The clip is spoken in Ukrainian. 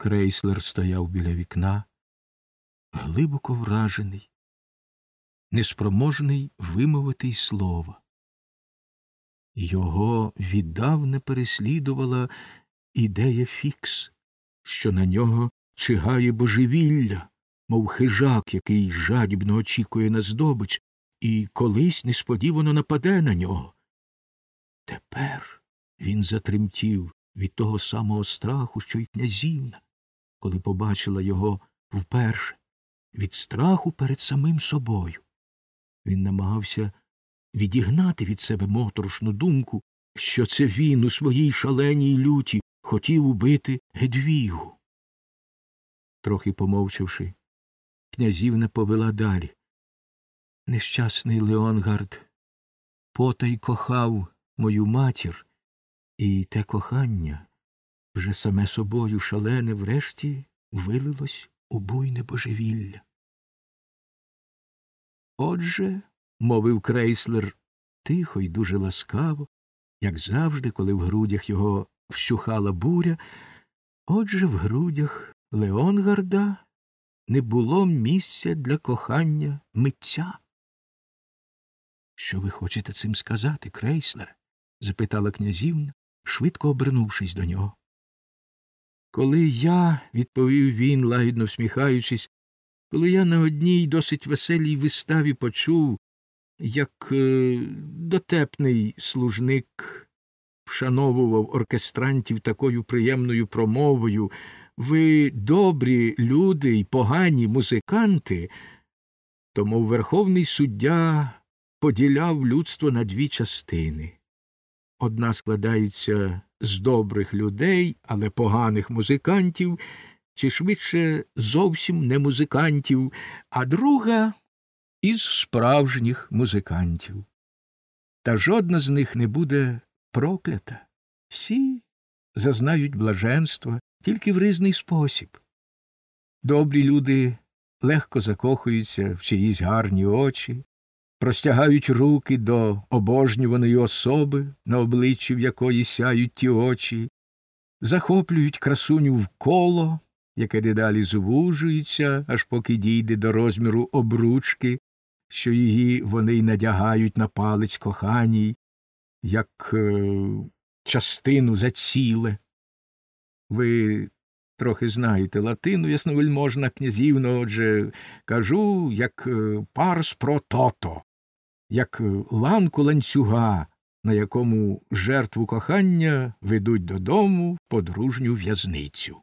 Крейслер стояв біля вікна, глибоко вражений, неспроможний вимовити й слова. Його віддавна переслідувала ідея фікс, що на нього чигає божевілля, мов хижак, який жадібно очікує на здобич, і колись несподівано нападе на нього. Тепер він затремтів від того самого страху, що й князівна, коли побачила його вперше, від страху перед самим собою. Він намагався відігнати від себе моторошну думку, що це він у своїй шаленій люті хотів убити Гедвігу. Трохи помовчавши, князівна повела далі. Нещасний Леонгард потай кохав мою матір, і те кохання вже саме собою шалене врешті вилилось у буйне божевілля. Отже, мовив крейслер тихо й дуже ласкаво, як завжди, коли в грудях його вщухала буря, отже в грудях Леонгарда не було місця для кохання митця. Що ви хочете цим сказати, крейслере? запитала князівна, швидко обернувшись до нього. Коли я, відповів він, лагідно всміхаючись, коли я на одній досить веселій виставі почув, як е, дотепний служник вшановував оркестрантів такою приємною промовою, ви добрі люди й погані музиканти, тому верховний суддя поділяв людство на дві частини. Одна складається з добрих людей, але поганих музикантів, чи швидше зовсім не музикантів, а друга із справжніх музикантів. Та жодна з них не буде проклята. Всі зазнають блаженства тільки в різний спосіб. Добрі люди легко закохуються в чиїсь гарні очі, простягають руки до обожнюваної особи, на обличчі в якої сяють ті очі, захоплюють красуню в коло, яке дедалі звужується, аж поки дійде до розміру обручки, що її вони й надягають на палець коханій, як е, частину за ціле. Ви трохи знаєте латину, ясновельможна князівно, отже, кажу, як е, парс про тото, як е, ланку ланцюга, на якому жертву кохання ведуть додому подружню в'язницю.